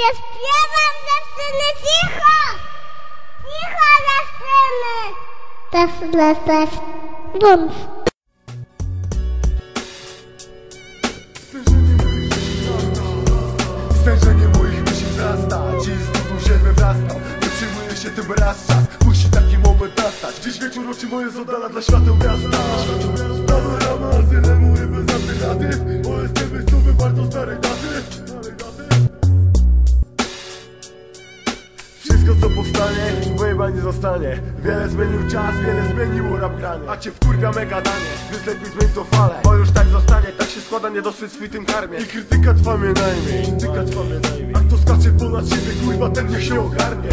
ja śpiewam dziewczyny, cicho! Cicho dziewczyny! Też, też, też. Bum. Stężenie moich myśli wzrasta Dziś z drugą się wywrasta Nie przyjmuje się tym raz czas Musi taki moment nastać Dziś wieczór oczy moje z oddala dla świateł miasta Panorama, Wszystko co powstanie, chyba nie zostanie. Wiele zmienił czas, wiele zmieniło rap granie A cię wkurwia mega danie, więc lepiej zmień to falę Bo już tak zostanie, tak się składa, niedosyt swój tym karmie. I krytyka trwa mnie najmniej, krytyka mnie najmniej. A kto skacze ponad siebie, kurwa ten niech się ogarnie